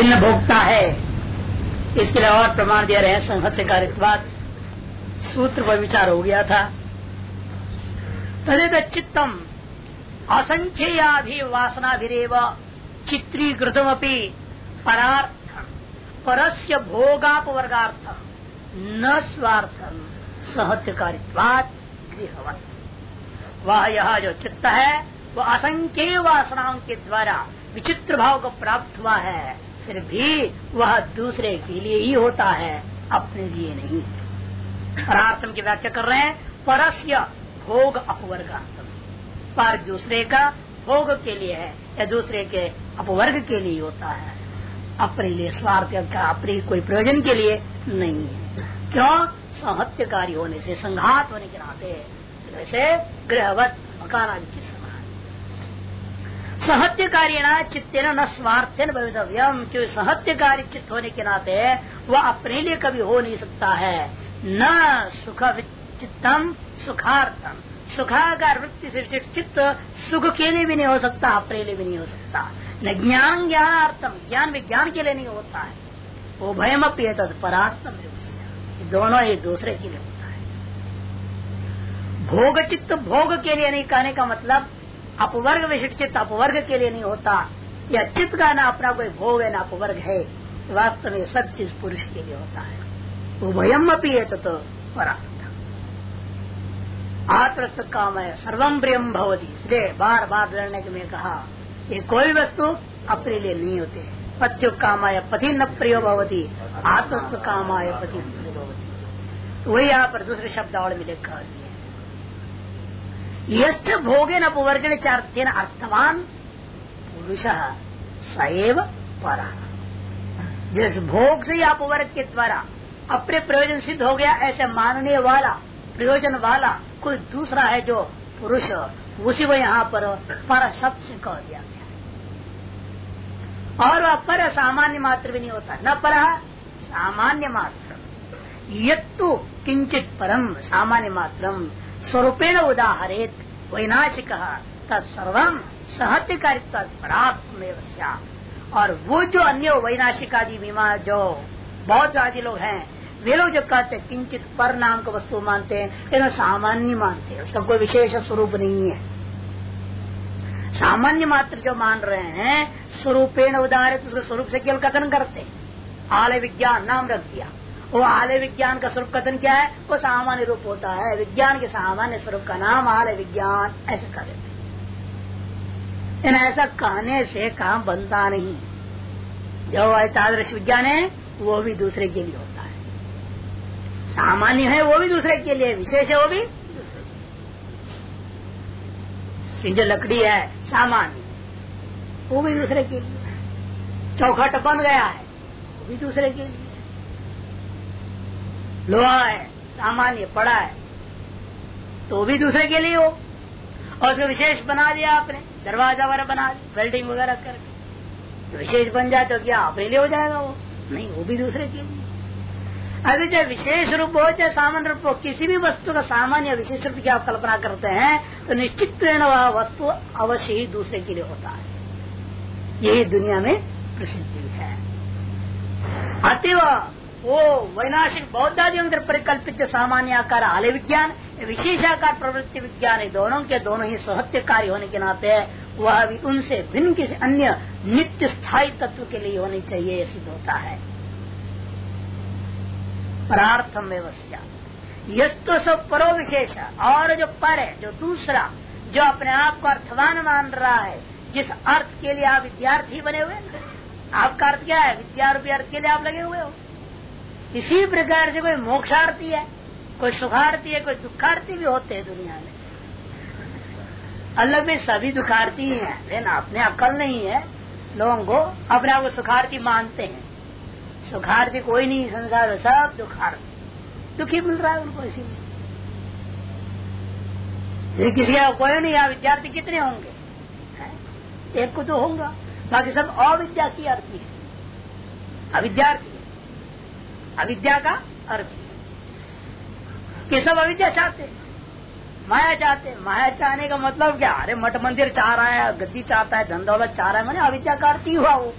भिन्न भोगता है। इसके लिए और प्रमाण दे रहे संहत्य कारित्वाद सूत्र पर विचार हो गया था। तदेत चित्तम। असंख्याभि वासनाभिरेव चित्रीकृतमपि परार्थ परस्य भोगापवर्गार्थम। न स्वार्थम। सहत्यकारित्वाद गृहवत। वह यह जो चित्त है, वह असंख्य वासनाओं के द्वारा विचित्र भाव को प्राप्त हुआ है। फिर भी वह दूसरे के लिए ही होता है, अपने लिए नहीं। परार्थम की व्याख्या कर रहे हैं, परस्य भोग अपवर्गार्थम। पर दूसरे का भोग के लिए है, या दूसरे के अपवर्ग के लिए होता है। अपने लिए स्वार्थ का अपने कोई प्रयोजन के लिए नहीं है। क्यों? सहत्यकारी होने से, संघात होने के नाते। जैसे गृहवत, मकान आदि के समान सहत्यकारी न चित्ते न स्वार्थ भवितव्यम। क्यों सहत्यकारी चित्त होने के नाते वह अपने लिए कभी हो नहीं सकता है। न सुख चित्तम, सुखार्थम। सुखाकार वृत्ति से चित्त सुख के लिए भी नहीं हो सकता, अपने लिए भी नहीं हो सकता। न ज्ञान ज्ञानार्थम, ज्ञान विज्ञान के लिए नहीं होता है। वो भयम अपी परात्म दोनों एक दूसरे के लिए होता है। भोग चित्त भोग के लिए नहीं कहने का मतलब अपवर्ग विशिष्ट चित्त अपवर्ग के लिए नहीं होता। या चित्त का ना अपना कोई भोग है, ना अपवर्ग है, वास्तव में सत्य इस पुरुष के लिए होता है। उभयम अपी है तो आत्मस्थ काम है सर्वम प्रियम भवती। इसलिए बार बार लड़ने के में कहा, ये कोई वस्तु अपने लिए नहीं होते। पत्यु कामाय पति न प्रिय भवती। आत्मस्थ कामाय पति प्रिय भवती। तो वही यहाँ पर दूसरे शब्द और कह दिए यश्च भोगे न उपवर्गण चार्थेन अर्थवान पुरुष सैव पर। जिस भोग से या अपवर्ग के द्वारा अपने प्रयोजन सिद्ध हो गया, ऐसे मानने वाला, प्रयोजन वाला कोई दूसरा है जो पुरुष, उसी को यहाँ पर पर शब्द से कह दिया गया और वह पर सामान्य मात्र भी नहीं होता। न पर, सामान्य मात्र। यत्तु किंचित परम सामान्य मात्रम, स्वरूपेण उदाहरित। वैनाशिक। तत्सर्वम सहत्यकारित्व प्राप्त और वो जो अन्य वैनाशिक आदि बीमा जो बहुत आदि लोग हैं, वे लोग जो कहते हैं, किंचित पर नाम का वस्तु मानते हैं, लेकिन सामान्य मानते हैं। उसका कोई विशेष स्वरूप नहीं है। सामान्य मात्र जो मान रहे हैं, स्वरूपेण उदाहरित, उसके स्वरूप से केवल कथन करते हैं। आलय विज्ञान, नाम रख दिया। वो आलय विज्ञान का स्वरूप कथन क्या है? वो सामान्य रूप होता है। विज्ञान के सामान्य स्वरूप का नाम आलय विज्ञान। ऐसे कर देते ऐसा कहने से काम बनता नहीं। जो तादृश विज्ञान है, वो भी दूसरे के लिए होता है। सामान्य है, वो भी दूसरे के लिए। विशेष है, वो भी जो लकड़ी है, सामान्य, वो भी दूसरे के लिए। चौखट बन गया है, वो भी दूसरे के लिए। लोहा है सामान्य पड़ा है तो भी दूसरे के लिए हो। और उसको विशेष बना दिया आपने, दरवाज़ा वगैरह बना दिया वेल्डिंग वगैरह करके। तो विशेष बन जाए तो क्या अपने लिए हो जाएगा वो? नहीं, वो भी दूसरे के लिए। अभी चाहे विशेष रूप हो, चाहे सामान्य रूप हो, किसी भी वस्तु का सामान्य विशेष रूप की आप कल्पना करते हैं तो निश्चित वह वस्तु अवश्य ही दूसरे के लिए होता है। यही दुनिया में प्रसिद्धि है। अतिव वो वैनाशिक बौद्धादि अंदर परिकल्पित जो सामान्य आकार, आलय विज्ञान, विशेष आकार, प्रवृत्ति विज्ञान है दोनों के दोनों ही सहत्य कार्य होने के नाते वह भी उनसे भिन्न किसी अन्य नित्य स्थायी तत्व के लिए होनी चाहिए सिद्ध होता है। परार्थम व्यवस्था। तो सब परो विशेष और जो पर है, जो दूसरा, जो अपने आप को अर्थवान मान रहा है, जिस अर्थ के लिए आप विद्यार्थी बने हुए आपका अर्थ क्या है? विद्या अर्थ के लिए आप लगे हुए हो। इसी प्रकार से कोई मोक्षार्थी है, कोई सुखार्थी है, कोई दुखार्थी भी होते हैं दुनिया में। अल्लाह में सभी दुखार्थी हैं, लेकिन अपने अकल नहीं है। लोगों को अपने आप को सुखार्थी मानते हैं। सुखार्थी कोई नहीं, संसार में सब दुखार्थी। दुखी मिल रहा है उनको इसीलिए। किसी का कोई नहीं, यहाँ विद्यार्थी कितने होंगे? एक को तो होगा, बाकी सब अविद्या की अर्थी है। अविद्यार्थी। अविद्या का अर्थ। कि सब अविद्या चाहते, माया चाहते, माया चाहने का मतलब क्या? अरे मठ मंदिर चाह रहा है, गद्दी चाहता है, धन दौलत चाह रहा है, मैंने अविद्या का अर्थ ही हुआ वो।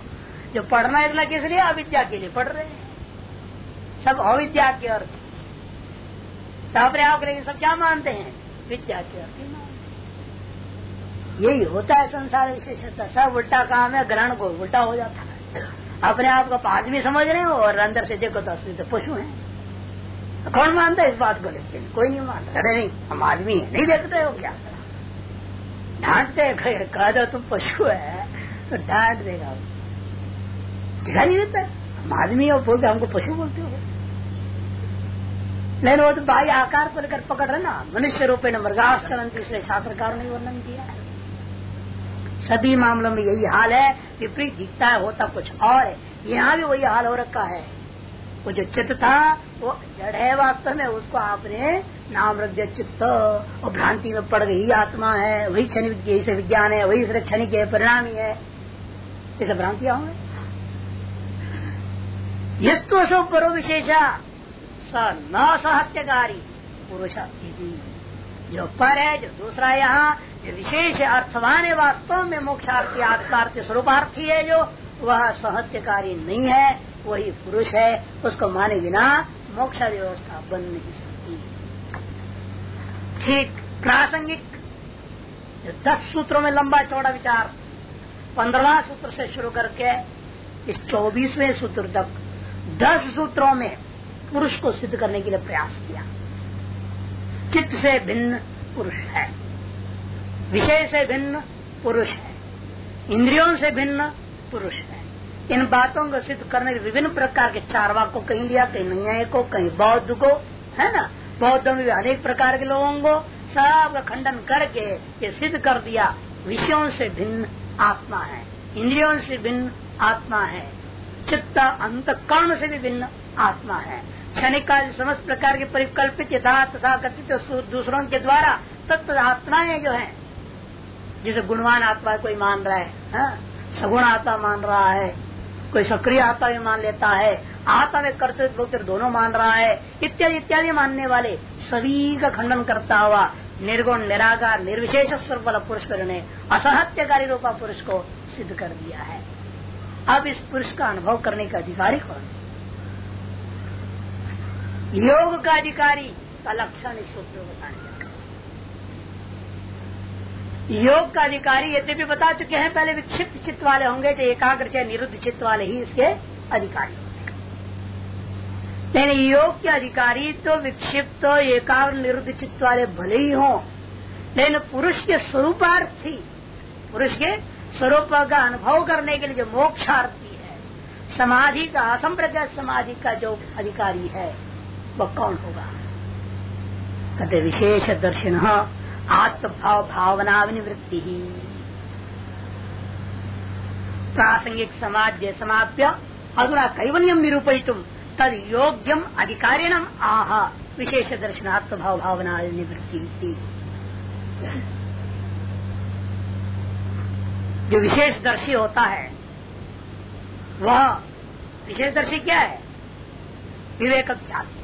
जो पढ़ना इतना किस लिए? अविद्या के लिए पढ़ रहे हैं। सब अविद्या के अर्थ। अपने आप लेकिन सब क्या मानते हैं? विद्या के अर्थ यही होता है संसार विशेषता। सब उल्टा काम है, ग्रहण को उल्टा हो जाता है। अपने आप को आदमी समझ रहे हो और अंदर से देखो तो असली तो पशु है। तो कौन मानता है इस बात को लेकिन कोई नहीं मानता। अरे नहीं, हम आदमी है, नहीं देखते हो क्या? डांटते कह दो तुम पशु है तो डांट देगा दिखाई नहीं देता। हम आदमी और बोलते हमको पशु बोलते हो। लेकिन वो तो भाई आकार को लेकर पकड़ रहे ना, मनुष्य रूपे न मृगास्करण इसलिए शास्त्रकार ने वर्णन किया। है सभी मामलों में यही हाल है। विपरीत दिखता है, होता कुछ और है। यहाँ भी वही हाल हो रखा है। वो जो चित्त था, वो जड़ है वास्तव में, उसको आपने नाम रख दिया चित्त। और भ्रांति में पड़ गई आत्मा है। वही क्षण जैसे विज्ञान है, वही क्षण के परिणाम ही। है जैसे भ्रांतियाँ होंगे यस्तु असो परो विशेषा, स न सहत्यकारी पुरुष जो पर है जो दूसरा यहाँ जो विशेष अर्थवान है, वास्तव में मोक्षार्थी, आत्मार्थी स्वरूपार्थी है जो, वह सहत्यकारी नहीं है, वही पुरुष है, उसको माने बिना मोक्ष व्यवस्था बन नहीं सकती। ठीक, प्रासंगिक दस सूत्रों में लंबा चौड़ा विचार। पंद्रवा सूत्र से शुरू करके, इस चौबीसवें सूत्र तक, दस सूत्रों में पुरुष को सिद्ध करने के लिए प्रयास किया। चित्त से भिन्न पुरुष है? विषय से भिन्न पुरुष है। इंद्रियों से भिन्न पुरुष है। इन बातों को सिद्ध करने के विभिन्न प्रकार के चारवा को कहीं लिया, कहीं न्याय को, कहीं बौद्ध को, है ना? बौद्धों में अनेक प्रकार के लोगों को सब का खंडन करके ये सिद्ध कर दिया, विषयों से भिन्न आत्मा है। इंद्रियों से भिन्न आत्मा है। चित्त, अंत, कर्ण से भी भिन्न आत्मा है। क्षणिक का समस्त प्रकार के परिकल्पित, यथार्थ तथा कथित दूसरों के द्वारा तत्व आत्माएँ जो है, जिसे गुणवान आत्मा कोई मान रहा है, हा? सगुण आत्मा मान रहा है, कोई सक्रिय आत्मा भी मान लेता है, आत्मा में कर्तव्य दोनों मान रहा है, इत्यादि इत्यादि मानने वाले सभी का खंडन करता हुआ निर्गुण, निराकार, निर्विशेष स्वरूप वाला पुरुष ने असहत्यकारी रूपा पुरुष को सिद्ध कर दिया है। अब इस पुरुष का अनुभव करने का अधिकारी कौन योग का अधिकारी का लक्षण इस सूत्र बताने योग का अधिकारी यद्यपि बता चुके हैं, पहले विक्षिप्त चित्त वाले होंगे जो एकाग्र, चाहे निरुद्ध चित्त वाले ही इसके अधिकारी लेकिन योग के अधिकारी तो विक्षिप्त, एकाग्र, निरुद्ध चित्त वाले भले ही हों, लेकिन पुरुष के स्वरूपार्थी, पुरुष के स्वरूप का अनुभव करने के लिए जो मोक्षार्थी है, समाधि का, असंप्रज्ञा समाधि का जो अधिकारी है वह कौन होगा? कहते विशेष दर्शन आत्मभाव भावना निवृत्ति ही प्रासंगिक समाध्य समाप्य अधुरा कैवल्यम निरूपित तद योग्यम अधिकारिणम आह विशेष दर्शनात्म भाव भावना निवृत्ति जो विशेष दर्शी होता है, वह विशेष दर्शी क्या है? विवेक ख्याति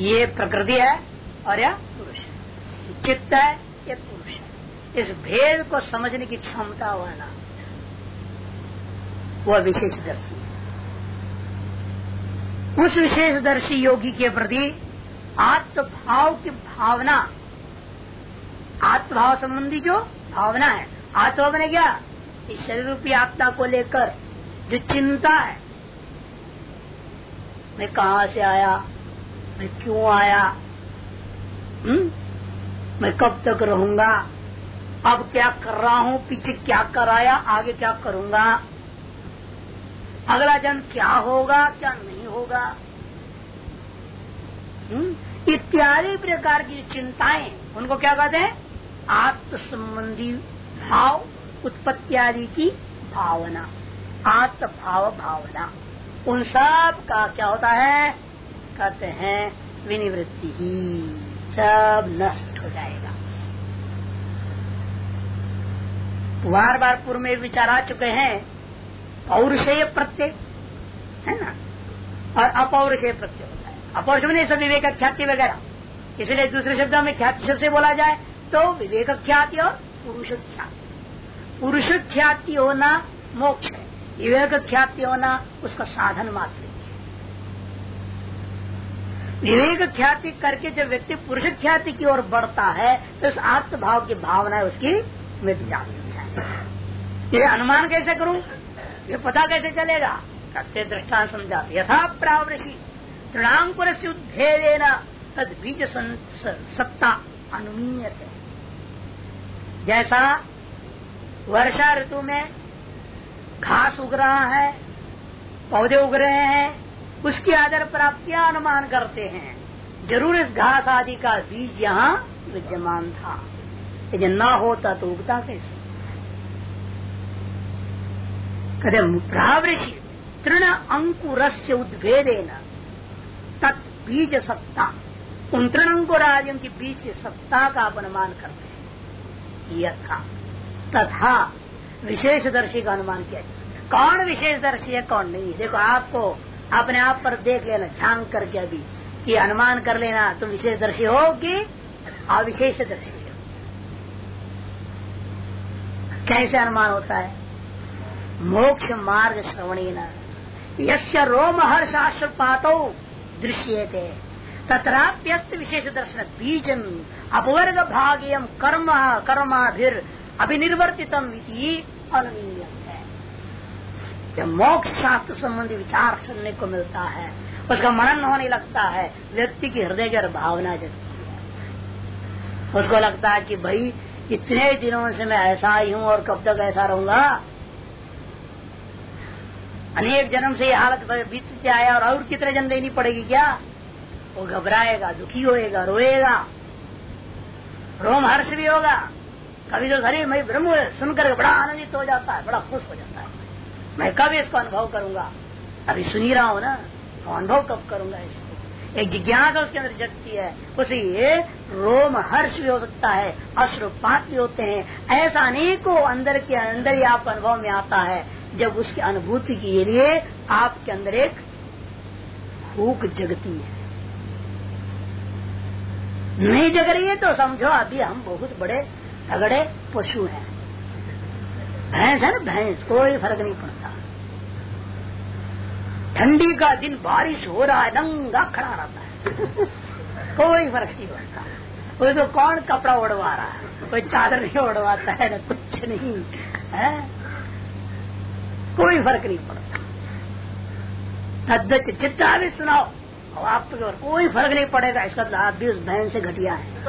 ये प्रकृति है और यह पुरुष है। चित्त है, ये पुरुष है। इस भेद को समझने की क्षमता वाला वह विशेष दर्शी है। उस विशेष दर्शी योगी के प्रति आत्मभाव की भावना, आत्मभाव संबंधी जो भावना है आत्मा बने क्या? इस शरीर रूपी आत्मा को लेकर जो चिंता है, मैं कहा से आया? मैं क्यों आया? हुँ? हम्म? मैं कब तक रहूँगा? अब क्या कर रहा हूँ? पीछे क्या कराया? आगे क्या करूँगा? अगला जन्म क्या होगा? क्या नहीं होगा? हम्म? इत्यादि प्रकार की चिंताएँ, उनको क्या कहते हैं? आत्म संबंधी भाव, उत्पत्ति आदि की भावना। आत्म भाव भावना। उन सब का क्या होता है? कहते हैं, विनिवृत्ति ही सब नष्ट हो जाएगा। बार बार पूर्व में विचार आ चुके हैं पौरुषेय प्रत्यय, है ना? और अपौरुषेय प्रत्यय होता है। अपौरुष में सब विवेक ख्याति वगैरह। इसलिए दूसरे शब्दों में ख्याति शब्द से बोला जाए तो विवेक ख्याति और पुरुष ख्याति। पुरुष ख्याति होना मोक्ष है। विवेक ख्याति होना उसका साधन मात्र विवेक ख्याति करके जब व्यक्ति पुरुष ख्याति की ओर बढ़ता है तो उस आत्मभाव की भावना उसकी मिट जाती है ये अनुमान कैसे करूँ? ये पता कैसे चलेगा? करते दृष्टान समझा यथा प्रावृषि। तृणांकुर से उद्भेदेन तद बीज सत्ता अनुमीयत। जैसा वर्षा ऋतु में घास उग रहा है, पौधे उग रहे हैं उसके आधार पर आप क्या, अनुमान करते हैं। ज़रूर इस घास आदि का बीज यहाँ विद्यमान था। यदि न होता तो उगता कैसे? कदम प्रावृषि, तृण अंकुर से उद्भेदेन बीज सत्ता। उन तृण अंकुर की बीज की सत्ता का आप अनुमान करते हैं। यथा, तथा विशेष दर्शी का अनुमान किया जा सकता कौन विशेष दर्शी है, कौन नहीं? देखो, आपको अपने आप पर देख लेना झाँक करके अभी। कि अनुमान कर लेना, तुम विशेष दर्शी हो कि अविशेष दर्शी हो। कैसे अनुमान होता है? मोक्ष मार्ग श्रवणी न यश रोमहर्षाश्रपातो दृश्य थे तथाप्यस्त विशेष दर्शन बीजन अपवर्ग भाग्यम कर्म, कर्माभिर अभिनिर्वर्तितम अनुमीय जब मोक्ष शास्त्र संबंधी विचार सुनने को मिलता है, उसका मनन होने लगता है, व्यक्ति की हृदय की भावना जगती है। उसको लगता है कि भाई, इतने दिनों से मैं ऐसा ही हूँ और कब तक ऐसा रहूँगा? अनेक जन्म से ये हालत बीतते आया और और कितने जन्म लेनी पड़ेगी क्या? वो घबराएगा, दुखी होएगा, रोएगा रोम हर्ष भी होगा। कभी तो अरे मैं ब्रह्म सुनकर बड़ा आनंदित हो जाता है, बड़ा खुश हो जाता है। मैं कब इसको अनुभव करूँगा? अभी सुन रहा हूँ ना। तो अनुभव कब करूँगा इसको? एक जिज्ञासा उसके अंदर जगती है। उसे ये रोम हर्ष भी हो सकता है, अश्रुपात भी होते हैं। ऐसा अनेकों अंदर के अंदर ही आपको अनुभव में आता है। जब उसकी अनुभूति के लिए आपके अंदर एक भूख जगती है। नहीं जग रही है तो समझो, अभी हम बहुत बड़े तगड़े पशु हैं। भैंस है ना, भैंस, कोई फ़र्क नहीं पड़ता। ठंडी का दिन बारिश हो रहा है नंगा खड़ा रहता है। कोई फ़र्क नहीं पड़ता। कोई तो कौन कपड़ा उड़वा रहा है कोई चादर नहीं उड़वाता है ना कुछ नहीं है? कोई फ़र्क नहीं पड़ता। तद्दच चित्ता भी सुनाओ। और आपको कोई फ़र्क नहीं पड़ेगा इसका तो आप भी उस बहन से घटिया है।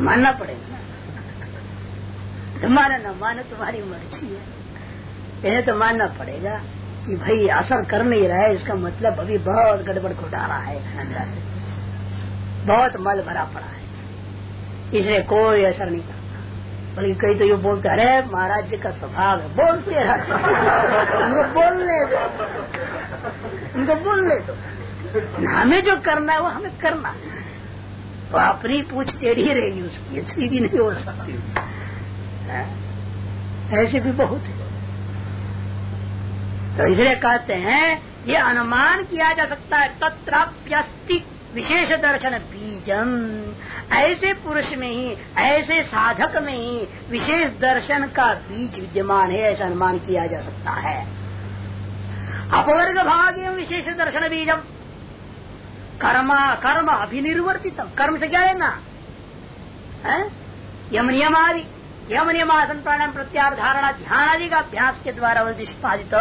मानना पड़ेगा। तो माना ना मानो तुम्हारी मर्ज़ी है। इन्हें तो मानना पड़ेगा कि भाई असर कर नहीं रहा है, इसका मतलब अभी बहुत गड़बड़ घोटाला है। अंदर बहुत मल भरा पड़ा है। इसलिए कोई असर नहीं करता। बल्कि कई तो ये बोलते, अरे, महाराज जी का स्वभाव है। बोलते उनको बोलने दो। उनको बोलने दो। हमें जो करना है, वो हमें करना है। तो अपनी पूछ टेढ़ी रहेगी, उसकी सीधी नहीं हो सकती। ऐसे भी बहुत है। तो इसलिए कहते हैं, ये अनुमान किया जा सकता है, तत्राप्यस्ति विशेष दर्शन बीजम। ऐसे पुरुष में ही, ऐसे साधक में ही विशेष दर्शन का बीज विद्यमान है, ऐसा अनुमान किया जा सकता है। अपवर्ग भाग एवं विशेष दर्शन बीजम। कर्मा, कर्म अभिनिर्वर्तित कर्म से क्या लेना? यम नियम आदि यम नियमासन प्राणायाम प्रत्यार धारणा ध्यान आदि का अभ्यास के द्वारा निष्पादित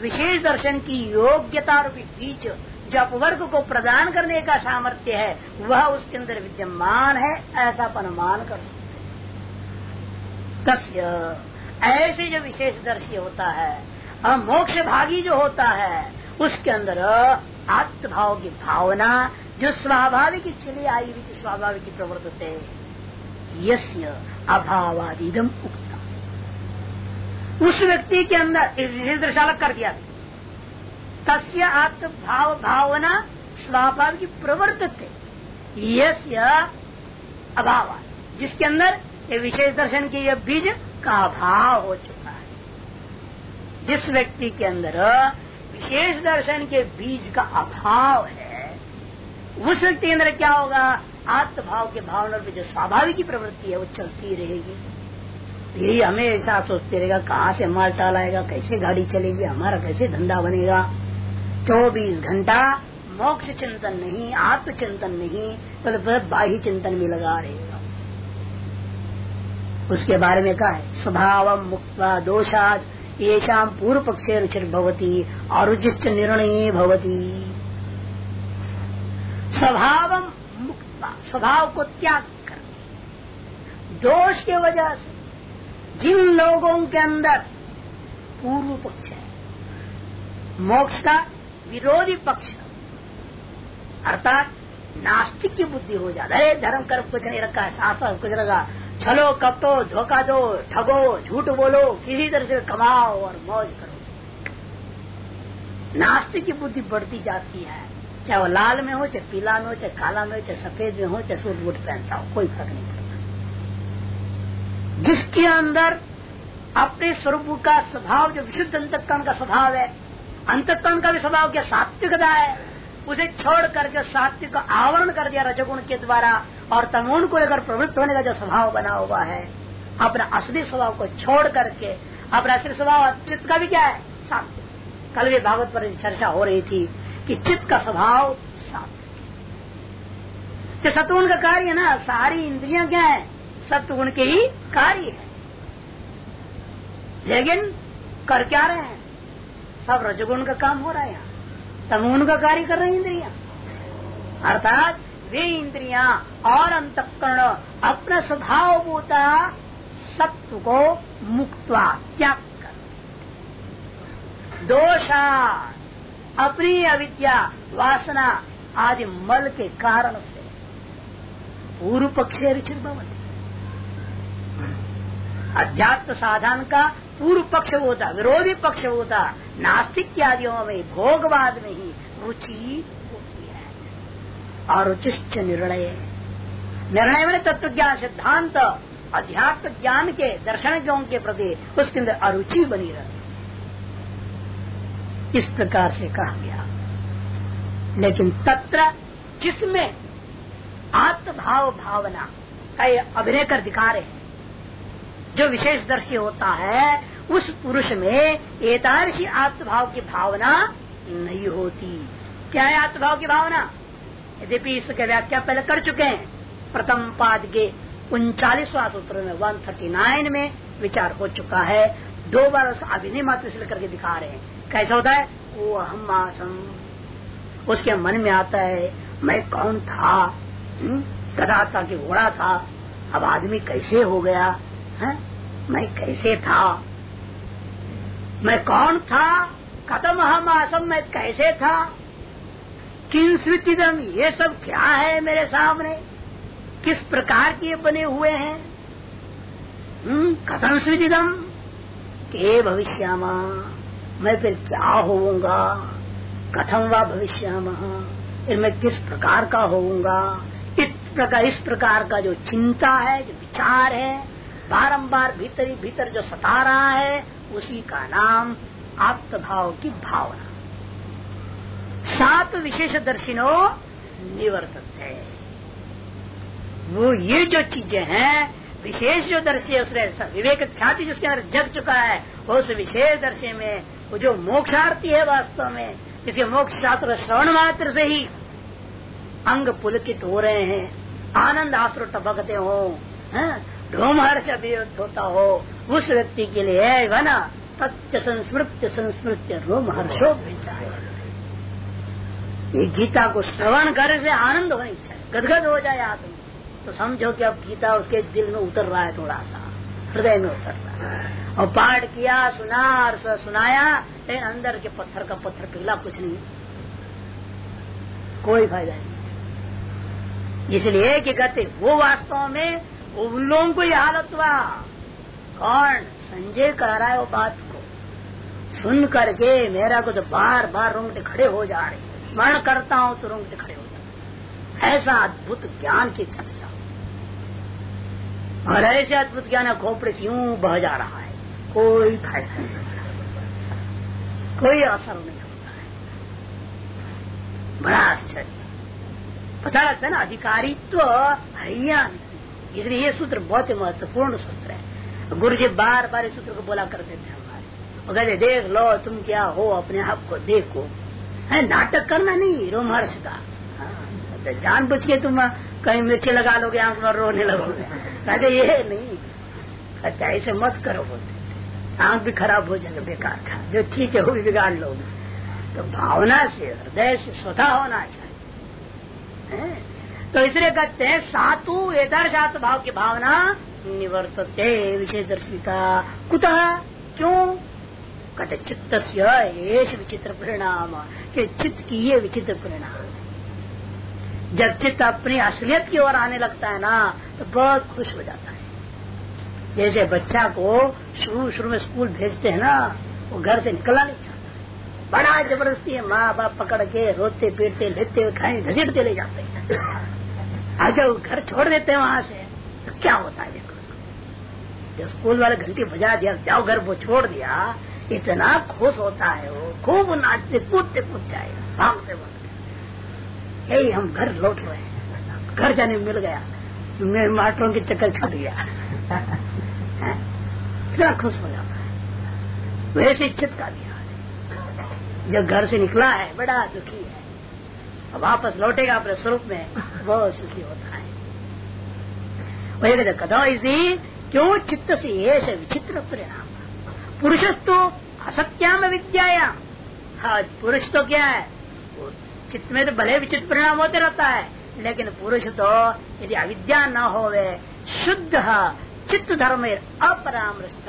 विशेष दर्शन की योग्यता रूपी बीच जो अपवर्ग को प्रदान करने का सामर्थ्य है, वह उसके अंदर विद्यमान है, ऐसा अनुमान कर सकते ऐसे जो विशेष दर्शी होता है और मोक्ष भागी जो होता है, उसके अंदर आत्मभाव की भावना, जो स्वाभाविक चली आई हुई स्वाभाविक प्रवर्तते यस्य अभावादिदम उक्ता उस व्यक्ति के अंदर विशेष दर्शालक कर दिया। तस्य आत्मभाव, भावना स्वाभाविक प्रवर्तते यस्य अभाव। जिसके अंदर ये विशेष दर्शन के यह बीज का अभाव हो चुका है। जिस व्यक्ति के अंदर विशेष दर्शन के बीज का अभाव है, उस व्यक्ति के अंदर क्या होगा? आत्मभाव के भावना में जो स्वाभाविक प्रवृत्ति है, वो चलती रहेगी। यही हमेशा सोचते रहेगा, कहाँ से माल टाल आएगा, कैसे गाड़ी चलेगी, हमारा कैसे धंधा बनेगा? चौबीस घंटा मोक्ष चिंतन नहीं आत्म चिंतन नहीं मतलब बाह्य चिंतन में लगा रहेगा। उसके बारे में कहा है, स्वभाव मुक्त दोषाद ये शाम पूर्व पक्ष रुचिर भवती अरुचिष्ट निर्णय भवती। स्वभाव मुक्त स्वभाव को त्याग कर, दोष के वजह से जिन लोगों के अंदर पूर्व पक्ष है, मोक्ष का विरोधी पक्ष, अर्थात नास्तिक की बुद्धि हो जाता है। धर्म कर कुछ नहीं रखा शास्त्र कुछ रखा। छलो, कपटो, धोखा दो, ठगो, झूठ बोलो, किसी तरह से कमाओ और मौज करो। नास्तिक की बुद्धि बढ़ती जाती है। चाहे वो लाल में हो, चाहे पीला में हो, चाहे काला में हो, चाहे सफ़ेद में हो, चाहे सूट बूट पहनता हो, कोई फ़र्क नहीं पड़ता। जिसके अंदर अपने स्वरूप का स्वभाव, जो विशुद्ध अंतकरण का स्वभाव है, अंतकरण का भी स्वभाव क्या? सात्विकता है। उसे छोड़ करके सात्विक का आवरण कर दिया रजगुण के द्वारा, और तमोन को लेकर प्रवृत्त होने का जो स्वभाव बना हुआ है, अपना असली स्वभाव को छोड़ करके, अपना असली स्वभाव चित्त का भी क्या है? सात्विक। कल भी भागवत पर चर्चा हो रही थी कि चित्त का स्वभाव सात्विक। सतगुण का कार्य ना, सारी इंद्रियाँ क्या है? सत्गुण के ही कार्य है। लेकिन कर क्या रहे हैं? सब रजगुण का काम हो रहा है यहाँ। तमगुण का कार्य कर रही इंद्रिया। अर्थात वे इंद्रिया और अंतकरण, अपना स्वभाव भूता सत्व को मुक्तवा त्याग कर। दोषा अपनी अविद्या, वासना आदि मल के कारण से। पूर्व पक्ष रुचिर भवती अध्यात्म साधन का पूर्व पक्ष होता, विरोधी पक्ष होता, नास्तिक आदियों में, भोगवाद में ही रुचि होती है। और उचिष्ट निर्णय। निर्णय में तत्व ज्ञान सिद्धांत, अध्यात्म ज्ञान के दर्शन के प्रति उसके अंदर अरुचि बनी रहती इस प्रकार से कहा गया। लेकिन तत्र जिसमें आत्मभाव भावना का अभिनय कर दिखा रहे हैं जो विशेष दर्शी होता है, उस पुरुष में एतादृशी आत्मभाव की भावना नहीं होती। क्या है आत्मभाव की भावना? यद्यपि इसके व्याख्या पहले कर चुके हैं। प्रथम पाद के उनचालीसवा सूत्र में वन थर्टी नाइन में विचार हो चुका है। दो बार उसका अभिनय मात्र से करके दिखा रहे हैं। कैसा होता है? वो हम आसम उसके मन में आता है, मैं कौन था? हम्म? गधा था कि घोड़ा था। अब आदमी कैसे हो गया? है? मैं कैसे था? मैं कौन था? कदम हम आसम मैं कैसे था? किन स्मृतिदम ये सब क्या है मेरे सामने? किस प्रकार के बने हुए हैं? हम्म, कथम स्मृतिदम के भविष्यामा? मैं फिर क्या होऊँगा? कथम व भविष्याम? फिर मैं किस प्रकार का होऊँगा? इस प्रकार इस प्रकार का जो चिंता है जो विचार है बारंबार भीतर भीतर जो सता रहा है, उसी का नाम आत्मभाव की भावना। सात विशेष दर्शिनो निवर्तक है। वो ये जो चीज़ें हैं, विशेष जो दर्शी है, उसने विवेक ख्याति जिसके अंदर जग चुका है, उस विशेष दर्शी में वो जो मोक्षार्थी है वास्तव में, जिसके मोक्ष शास्त्र श्रवण मात्र से ही अंग पुलकित हो रहे हैं, आनंद आश्रो टपकते हो रोमहर्ष अभिव्यक्त होता हो उस व्यक्ति के लिए है ना तत्व संस्मृत्य संस्मृत्य रोमहर्षो है ये गीता को श्रवण करने से आनंद होनी चाहिए गदगद हो जाए आदमी। तो समझो कि अब गीता उसके दिल में उतर रहा है थोड़ा सा हृदय में उतर रहा है। और पाठ किया, सुना, और सुनाया, लेकिन अंदर के पत्थर का पत्थर पिघला कुछ नहीं। कोई फ़ायदा नहीं। इसलिए कि कहते वो वास्तव में उन लोगों को यह हालत हुआ। कौन? संजय कह रहा है वो बात को। सुन करके मेरा को तो बार बार रोंगटे खड़े हो जा रहे स्मरण करता हूँ तो रोंगटे खड़े हो जाते ऐसा अद्भुत ज्ञान की चर्चा। और ऐसे अद्भुत ज्ञान है खोपड़े से यूँ बह जा रहा है। कोई फ़ायदा नहीं कोई असर नहीं होता है। बड़ा आश्चर्य। पता लगता है ना, अधिकारित्व तो हरियाणा। इसलिए ये सूत्र बहुत ही महत्वपूर्ण सूत्र है। गुरु जी बार बार इस सूत्र को बोला करते थे हमारे। वो कहते देख लो तुम क्या हो अपने आप को देखो। है नाटक करना नहीं रोमहर्ष का। हाँ, जान बुझ के तुम कहीं मिर्ची लगा लोगे आँख में रोने लगोगे। कहते ये नहीं। कहते ऐसे मत करो बोलते आँख भी खराब हो जाएगा बेकार का जो ठीक है वो भी बिगाड़ लोगे। तो भावना से हृदय से स्वतः होना चाहिए। तो इसलिए कहते हैं, सातु यथाशात भाव की भावना निवर्तते विषय दर्शिता कुतः? क्यों? कहते चित्त विचित्र परिणाम। के चित्त की ये विचित्र परिणाम। जब चित्त अपनी असलियत की ओर आने लगता है ना तो बहुत खुश हो जाता है। जैसे बच्चा को शुरू शुरू में स्कूल भेजते हैं ना, वो घर से निकला नहीं चाहता। बड़ा ज़बरदस्ती है, माँ बाप पकड़ के रोते, पीटते, लेते, खाए, घसीटते ले जाते हैं। आज जब घर छोड़ देते हैं वहाँ से। तो क्या होता है जब स्कूल वाले घंटी बजा दिया जाओ घर वो छोड़ दिया इतना खुश होता है वो। खूब नाचते कूदते कूदते आएगा शाम से बोल यही हम घर लौट रहे हैं। घर जाने मिल गया। मेरे मास्टरों के चक्कर छूट गया। इतना खुश हो जाता है। वैसे इच्छित का भी हाल जब घर से निकला है बड़ा दुखी है। वापस लौटेगा अपने स्वरूप में, बहुत सुखी होता है। वही इसी, क्यों चित्त से ये विचित्र परिणाम? पुरुषस्तु असत्याम विद्यायाम हाँ पुरुष तो क्या है? चित्त में तो भले विचित्र परिणाम होते रहता है, लेकिन पुरुष तो यदि अविद्या न हो शुद्ध चित्त धर्म अपरामृष्ट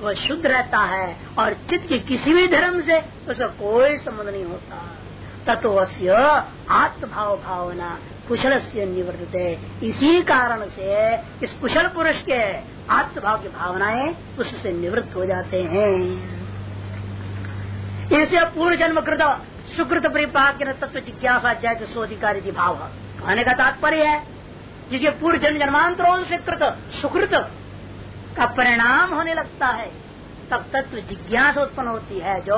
वह शुद्ध रहता है, और चित्त के किसी भी धर्म से उसका कोई संबंध नहीं होता। तत्व आत्मभाव भावना कुशल से निवर्तित। इसी कारण से इस कुशल पुरुष के आत्मभाव की भावनाएँ उससे निवृत्त हो जाते हैं। इसे पूर्व जन्म कृत सुकृत परिपाक तत्व जिज्ञासा जैत सोधिकारी भाव। कहने का तात्पर्य है, जिसके पूर्व जन्म जन्मांतरों से कृत सुकृत का परिणाम होने लगता है, तब तत्व जिज्ञासा उत्पन्न होती है, जो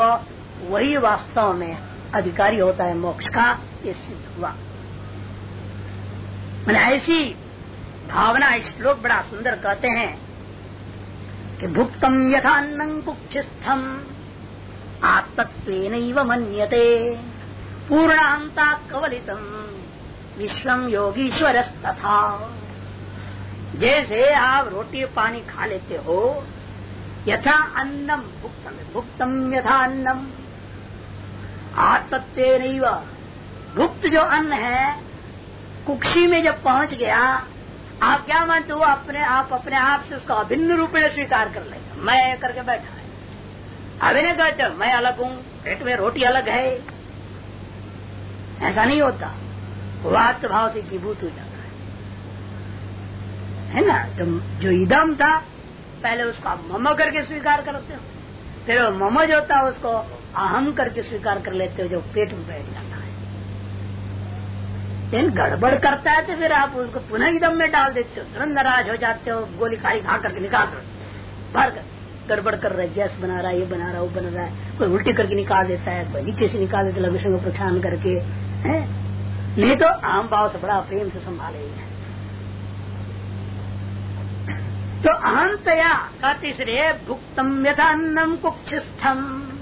वही वास्तव में अधिकारी होता है, मोक्ष का ये सिद्ध हुआ। मैंने ऐसी भावना श्लोक बड़ा सुंदर कहते हैं कि भुक्तम यथान्न कुक्षस्थम आत्मत्व मन्यते पूर्णांता कवलितम विश्वम योगीश्वर तथा जैसे आप रोटी पानी खा लेते हो, यथा अन्नम भुक्तम भुक्तम यथा अन्नम आत्मत्व गुप्त जो अन्न है, कुक्षी में जब पहुँच गया, आप क्या मानते हो अपने आप अपने आप से उसको अभिन्न रूप में स्वीकार कर लेगा। मैं करके बैठा है। अभी नहीं कहते मैं अलग हूँ, पेट में रोटी अलग है। ऐसा नहीं होता। वो भाव से जीभूत हो जाता है। है ना? तो जो इदम था, पहले उसको आप मम करके स्वीकार करते हो। फिर वो मम जो है उसको अहम करके स्वीकार कर लेते हो जो पेट में बैठ जाता है। लेकिन गड़बड़ करता है तो फिर आप उसको पुनः एकदम में डाल देते हो, तुरंत नाराज़ हो जाते हो, गोली खाई खा करके निकाल दो। भर कर, गड़बड़ कर रहा है, गैस बना रहा है, ये बना रहा है, वो बना रहा है, कोई उल्टी करके निकाल देता है, कोई नीचे से निकाल देता है को प्रछान करके, है? नहीं तो आम भाव से बड़ा प्रेम से संभाले ही है। तो अहंतया का तीसरे भुक्तम यथा अन्नम कुक्षस्थम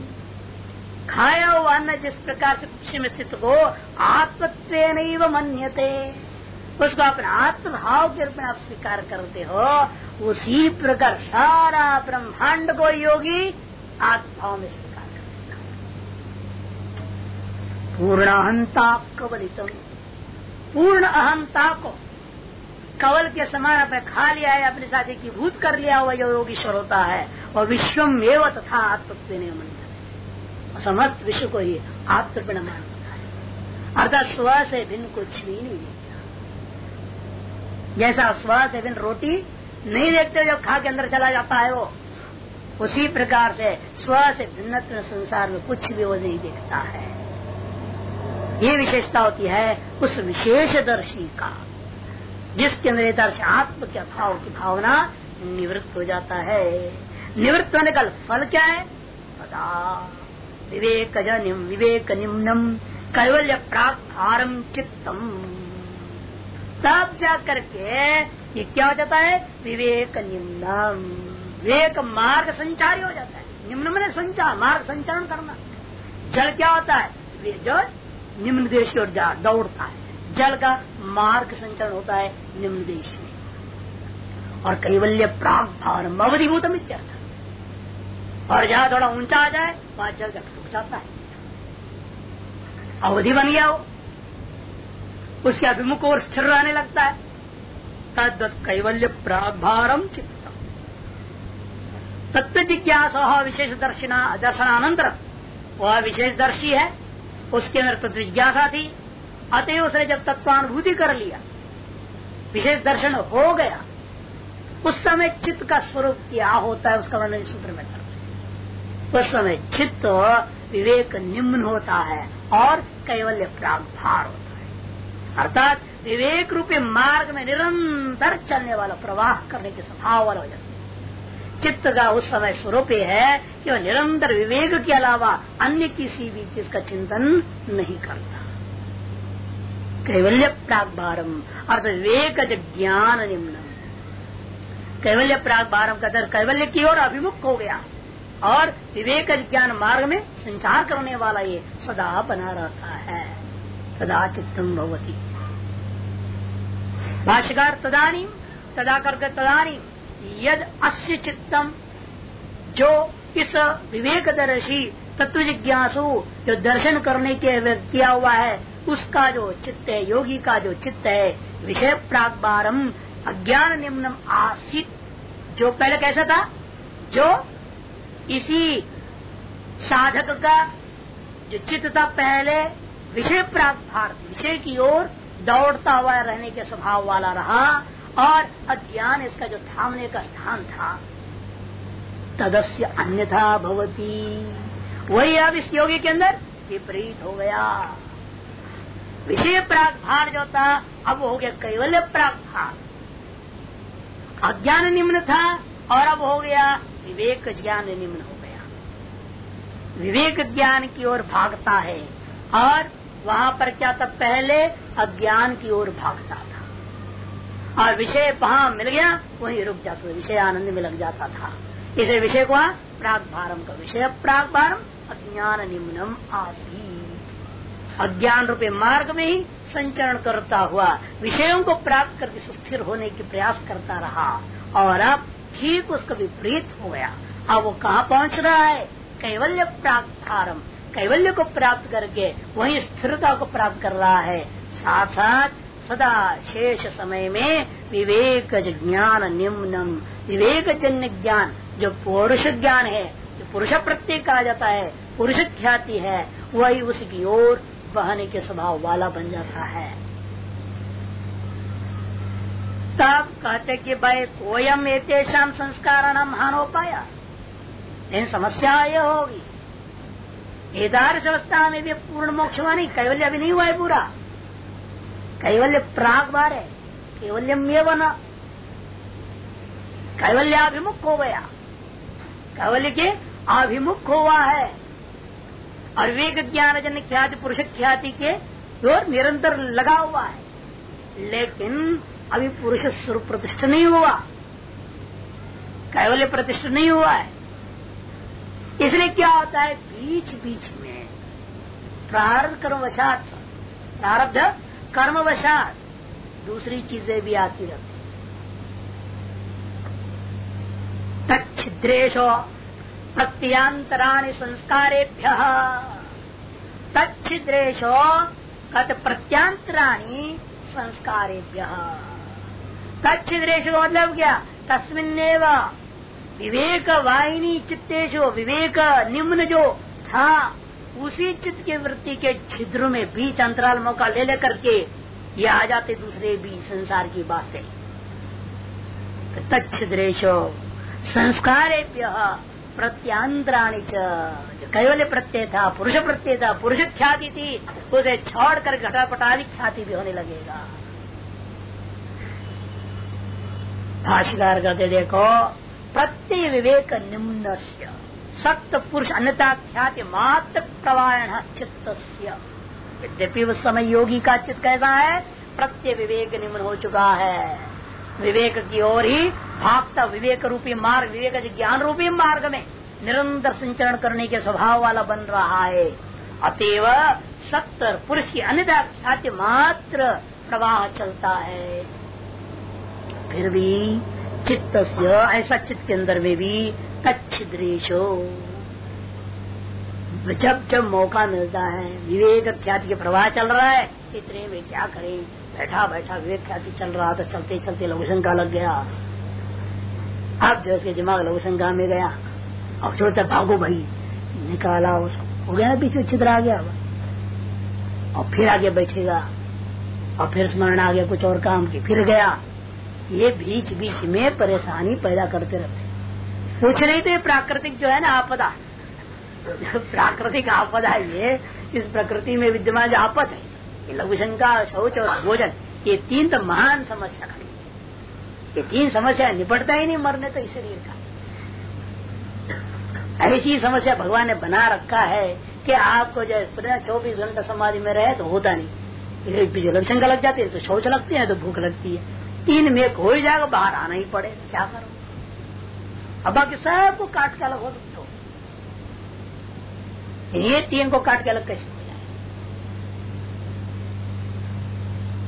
खाया हुआ अन्न जिस प्रकार से कुछ में स्थित हो आत्मत्व नहीं मन्यते। उसको अपने आत्मभाव के रूप में आप स्वीकार करते हो, उसी प्रकार सारा ब्रह्मांड को योगी आत्माओं में स्वीकार कर पूर्ण अहंता कवलितम। पूर्ण अहंता को कवल के समान अपने खा लिया है, अपने साथ की भूत कर लिया हुआ जो योगीश्वर होता है, और विश्वम एवं तथा आत्मत्व नहीं मन समस्त विश्व को ही आत्मपिण मानता है। अर्थात स्व से भिन्न कुछ भी नहीं देखता। जैसा स्व से भिन्न रोटी नहीं देखते जब खा के अंदर चला जाता है वो। उसी प्रकार से स्व से भिन्न संसार में कुछ भी वो नहीं देखता है। ये विशेषता होती है उस विशेष दर्शी का, जिसके अंदर दर्श आत्म के अभाव की भावना निवृत्त हो जाता है। निवृत्त होने का फल क्या है? पदा विवेक विवेक निम्नम कैवल्य प्राप्त चित्तम। तब जा करके ये क्या हो जाता है? विवेक निम्नम विवेक मार्ग संचारी हो जाता है। निम्न में संचार मार्ग संचारण करना। जल क्या होता है? जो निम्न देश की ओर दौड़ता है। जल का मार्ग संचरण होता है निम्न देश में। और कैवल्य प्राग भाव अवधिभूत इत्यर्थ। और जहाँ थोड़ा ऊँचा आ जाए, वहाँ जल टूट जाता है। अवधि बन गया हो उसके अभिमुख और स्थिर रहने लगता है। तद कैवल्य प्राग भारम चित्त तत्व जिज्ञास विशेष दर्शना दर्शनानंतर वह विशेष दर्शी है, उसके अंदर तत्व जिज्ञासा थी। अतः उसने जब तत्वानुभूति कर लिया, विशेष दर्शन हो गया, उस समय चित्त का स्वरूप क्या होता है उसका वर्णन सूत्र में? उस समय चित्त विवेक निम्न होता है और कैवल्य प्रागभार होता है। अर्थात विवेक रूपी मार्ग में निरंतर चलने वाला, प्रवाह करने के स्वभाव वाला हो जाता है। चित्त का उस समय स्वरूप है कि वह निरंतर विवेक के अलावा अन्य किसी भी चीज़ का चिंतन नहीं करता। कैवल्य प्रागभारम अर्थ विवेक ज्ञान निम्न कैवल्य प्रागभारम का दर कैवल्य की ओर अभिमुख हो गया। और विवेक ज्ञान मार्ग में संचार करने वाला ये सदा बना रहता है। सदा चित्तम भवती। भाष्यकार, तदानी तदा करके तदानी, यद अस्य चित्तम, जो इस विवेक दर्शी तत्व जिज्ञासु जो दर्शन करने के किया हुआ है, उसका जो चित्त है, योगी का जो चित्त है, विषय प्रागबारम अज्ञान निम्नम आसित। जो पहले कैसा था? जो इसी साधक का, जो चित्त था पहले, विषय प्राग विषय की ओर दौड़ता हुआ रहने के स्वभाव वाला रहा, और अज्ञान इसका जो थामने का स्थान था, तदस्य अन्यथा भवती। वही अब इस योगी के अंदर विपरीत हो गया। विषय प्राग भार जो था, अब हो गया कैवल्य प्राग भार। अज्ञान निम्न था, और अब हो गया विवेक ज्ञान निम्न हो गया। विवेक ज्ञान की ओर भागता है और वहाँ पर क्या था? पहले अज्ञान की ओर भागता था। और विषय वहाँ मिल गया, वहीं रुक जाता था। विषय आनंद में लग जाता था। इसे विषय को प्राग भारम का विषय। प्राग भारम अज्ञान निम्नम आसी अज्ञान रूपे मार्ग में ही संचरण करता हुआ, विषयों को प्राप्त करके सुस्थिर होने की प्रयास करता रहा और अब ठीक उसका विपरीत हो गया। अब वो कहा पहुँच रहा है? कैवल्य प्राप्त कैवल्य को प्राप्त करके वही स्थिरता को प्राप्त कर रहा है। साथ साथ सदा शेष समय में विवेक ज्ञान निम्नम। विवेक जन्य ज्ञान, जो पुरुष ज्ञान है, जो पुरुष प्रत्यय कहा जाता है, पुरुष ख्याति है, वही उसकी ओर बहने के स्वभाव वाला बन जाता है। तब कहते कि भाई कोयम एतेषाम संस्कार नाम हान हो पाया लेकिन समस्या यह होगी। एदार्श अवस्था में भी पूर्ण मोक्ष हुआ नहीं कैवल्य अभी नहीं हुआ है पूरा। कैवल्य प्राग बार है केवल्यम ये बना कैवल्याभिमुख हो गया। कैवल्य के अभिमुख हुआ है। और वेग ज्ञान जन ख्याति पुरुष ख्याति के और निरंतर लगा हुआ है। लेकिन अभी पुरुष स्वरूप प्रतिष्ठा नहीं हुआ। कैवल्य प्रतिष्ठा नहीं हुआ है। इसलिए क्या होता है? बीच बीच में प्रारब्ध कर्मवशात प्रारब्ध कर्मवशात दूसरी चीज़ें भी आती रहती तच्छिद्रेशो प्रत्यांतराणि संस्कारेभ्य। तच्छिद्रेशो कत प्रत्यांतराणि संस्कारेभ्य तच्छिद्रेश मतलब क्या तस्मिन्नेव विवेक वाहिनी चित्तेशो विवेक निम्न जो था। उसी चित्त के वृत्ति के छिद्र में बीच अंतराल मौका ले लेकर के ये आ जाते दूसरे भी संसार की बातें। तच्छिद्रेशो संस्कार प्रत्यांतराणी कैवल्य प्रत्यय था, पुरुष प्रत्यय था पुरुष ख्याति थी उसे छोड़ छोड़कर घटापटाली ख्याति भी होने लगेगा। भाषिकार कहते देखो प्रत्यय विवेक निम्न सत्य पुरुष अन्यता ख्याति मात्र प्रवाण चित्त यद्यपि उस समय योगी का चित्त कैसा है प्रत्यय विवेक निम्न हो चुका है विवेक की ओर ही भागता विवेक रूपी मार्ग विवेक ज्ञान रूपी मार्ग में निरंतर संचरण करने के स्वभाव वाला बन रहा है अतएव सत्तर पुरुष की अन्य ख्याति मात्र प्रवाह चलता है फिर भी चित्त ऐसा चित्त के अंदर में भी तच्छिद्रेशो। जब जब मौका मिलता है, विवेक ख्याति के प्रवाह चल रहा है, इतने में क्या करें? बैठा बैठा, विवेक ख्याति चल रहा था, चलते चलते लघुशंका लग गया। अब जो उसके दिमाग लघुशंका में गया अब सोचा भागो भाई, निकाला उसको। हो गया, पीछे छिद्र आ गया। और फिर आगे बैठेगा, और फिर स्मरण आ गया, कुछ और काम की। फिर गया। ये बीच बीच में परेशानी पैदा करते रहते कुछ नहीं तो ये प्राकृतिक जो है ना आपदा। प्राकृतिक आपदा ये, इस प्रकृति में विद्यमान जो आपत है, ये लघु शंका शौच और भोजन, ये तीन तो महान समस्या खड़ी ये तीन समस्या निपटता ही नहीं मरने तो शरीर का। ऐसी समस्या भगवान ने बना रखा है कि आपको जो चौबीस घंटा समाधि में रहे तो होता नहीं। लघु शंका लग जाती है तो शौच लगती है तो भूख लगती है। तीन में एक हो जाएगा, बाहर आना ही पड़े क्या करो? अब बाकी सबको काट के अलग हो सकते हो। ये तीन को काट के अलग कैसे हो जाए?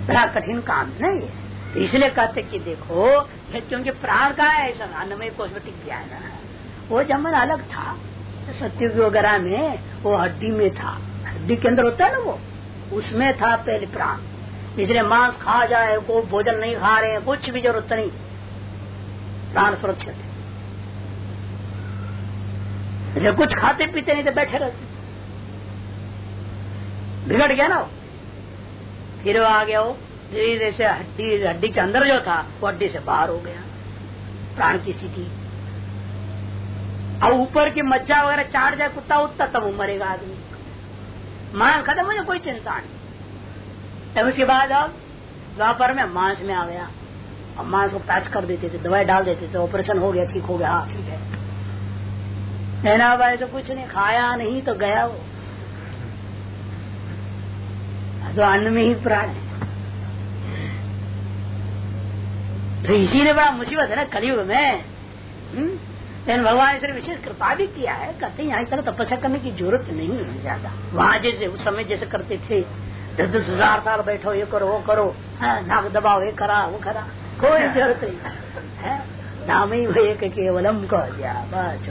बड़ा कठिन काम है ना ये। तो इसलिए कहते कि देखो क्योंकि प्राण का है, ऐसा अन्नमय कोष में टिक गया है वो जमन अलग था। सत्युग वगैरह में वो हड्डी में था। हड्डी के अंदर होता है ना वो? उसमें था पहले प्राण। इसलिए मांस खा जाए को भोजन नहीं खा रहे हैं कुछ भी ज़रूरत नहीं। प्राण सुरक्षित है। कुछ खाते पीते नहीं तो बैठे रहते। बिगड़ गया ना फिर आ गया वो, धीरे धीरे से हड्डी हड्डी के अंदर जो था, वो हड्डी से बाहर हो गया। प्राण की स्थिति। अब ऊपर की मज्जा वगैरह चाट जाए, कुत्ता उत्ता तब मरेगा आदमी। मान खत्म हो जाए कोई चिंता नहीं। तब उसके बाद अब द्वापर में मांस में आ गया। अब मांस को पैच कर देते थे, दवाई डाल देते थे, ऑपरेशन हो गया, ठीक हो गया। हाँ ठीक है। ना भाई तो कुछ नहीं, खाया नहीं तो गया वो। तो अन्न में ही प्राण है। तो इसीलिए बड़ा मुसीबत है ना कलयुग में। हम्म? लेकिन भगवान ने विशेष कृपा भी किया है। कहते हैं, यहाँ तक तपस्या करने की ज़रूरत नहीं है ज़्यादा। वहाँ जैसे, उस समय जैसे करते थे। हज़ार साल बैठो ये करो वो करो नाक दबाओ ये करा वो करा कोई ज़रूरत नहीं है नाम ही वो एक केवलम कह दिया बस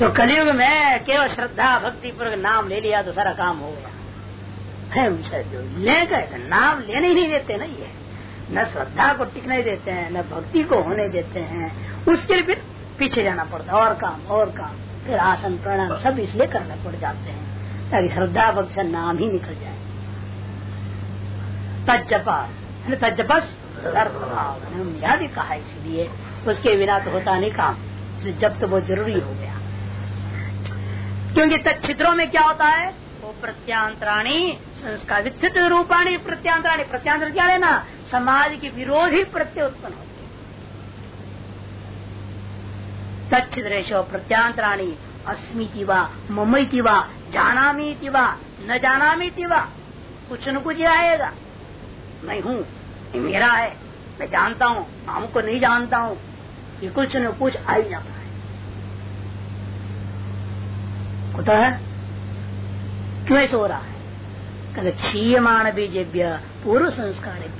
तो कलयुग में केवल श्रद्धा भक्ति पूर्वक नाम ले लिया तो सारा काम हो गया है उनसे जो ले कैसे नाम लेने ही नहीं देते ना ये न श्रद्धा को टिकने देते हैं न भक्ति को होने देते हैं उसके लिए फिर पीछे जाना पड़ता है और काम और काम फिर आसन प्रणाम सब इसलिए करने पड़ जाते हैं, ताकि श्रद्धा भक्त से नाम ही निकल जाए। तजपा तजपस याद ही कहा इसलिए, उसके बिना तो होता नहीं काम। जब तो बहुत ज़रूरी हो गया। क्योंकि तत्छिद्रों में क्या होता है? वो प्रत्यांतराणी, संस्कार रूपाणी प्रत्यांतराणी। प्रत्यांतर क्या लेना? समाज के विरोधी प्रत्यय उत्पन्न होते तच्छिद्रेशो प्रत्यांतराणी अस्मिति वा, ममती वा जानामी वा, न जानामी वा। कुछ न कुछ आएगा। मैं हूँ मेरा है, मैं जानता हूँ, हमको नहीं जानता हूँ, ये कुछ न कुछ आ ही जाता है। होता है? क्यों ऐसा हो रहा है? कहते, क्षीयमाण बीजेभ्य पूर्व संस्कार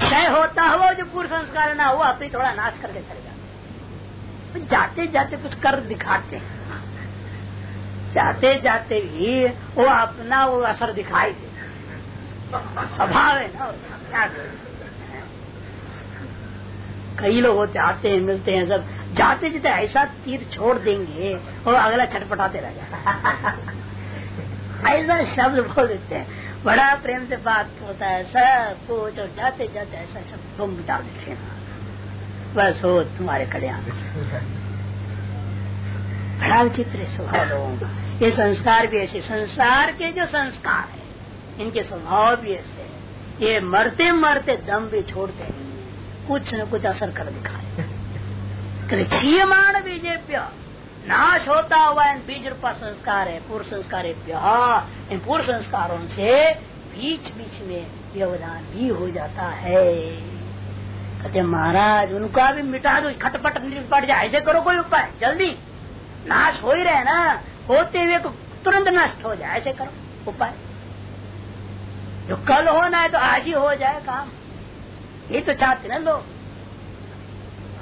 क्षय होता हुआ जो पूर्व संस्कार ना हुआ अपनी थोड़ा नाश करके चले जाते जाते जाते कुछ कर दिखाते हैं। जाते जाते ही वो अपना वो असर दिखाई दे स्वभाव है। ना क्या कई लोग होते आते हैं, मिलते हैं, सब जाते जाते ऐसा तीर छोड़ देंगे और अगला छटपटाते रह जाता ऐसा शब्द बोल देते हैं। बड़ा प्रेम से बात होता है, सब कुछ, और जाते जाते ऐसा शब्द तुम डाल देते हैं। बस हो तुम्हारे कल्याण। बड़ा विचित्र स्वभाव लोगों का। ये संस्कार भी ऐसे, संसार के जो संस्कार है, इनके स्वभाव भी ऐसे ये मरते मरते दम भी छोड़ते हैं। कुछ न कुछ असर कर दिखाए। क्षीयमाण बीजेप्य, नाश होता हुआ इन बीज रूपा संस्कार है, पूर्व संस्कार इन पूर्व संस्कारों से बीच बीच में व्यवधान भी हो जाता है। कहते महाराज, उनका भी मिटा दो, खटपट पट जाए। ऐसे करो कोई उपाय। जल्दी। नाश हो ही रहे ना। होते हुए तुरंत नष्ट हो जाए। ऐसे करो उपाय। जो कल होना है तो आज ही हो जाए काम। ये तो चाहते ना लोग।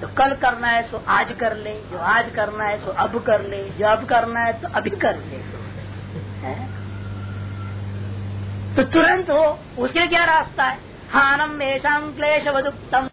तो कल करना है सो आज कर ले, जो आज करना है सो अब कर ले, जो अब करना है तो अभी कर ले? तो तुरंत हो, उसके क्या रास्ता है? हानम ऐसा क्लेश वदुक्तम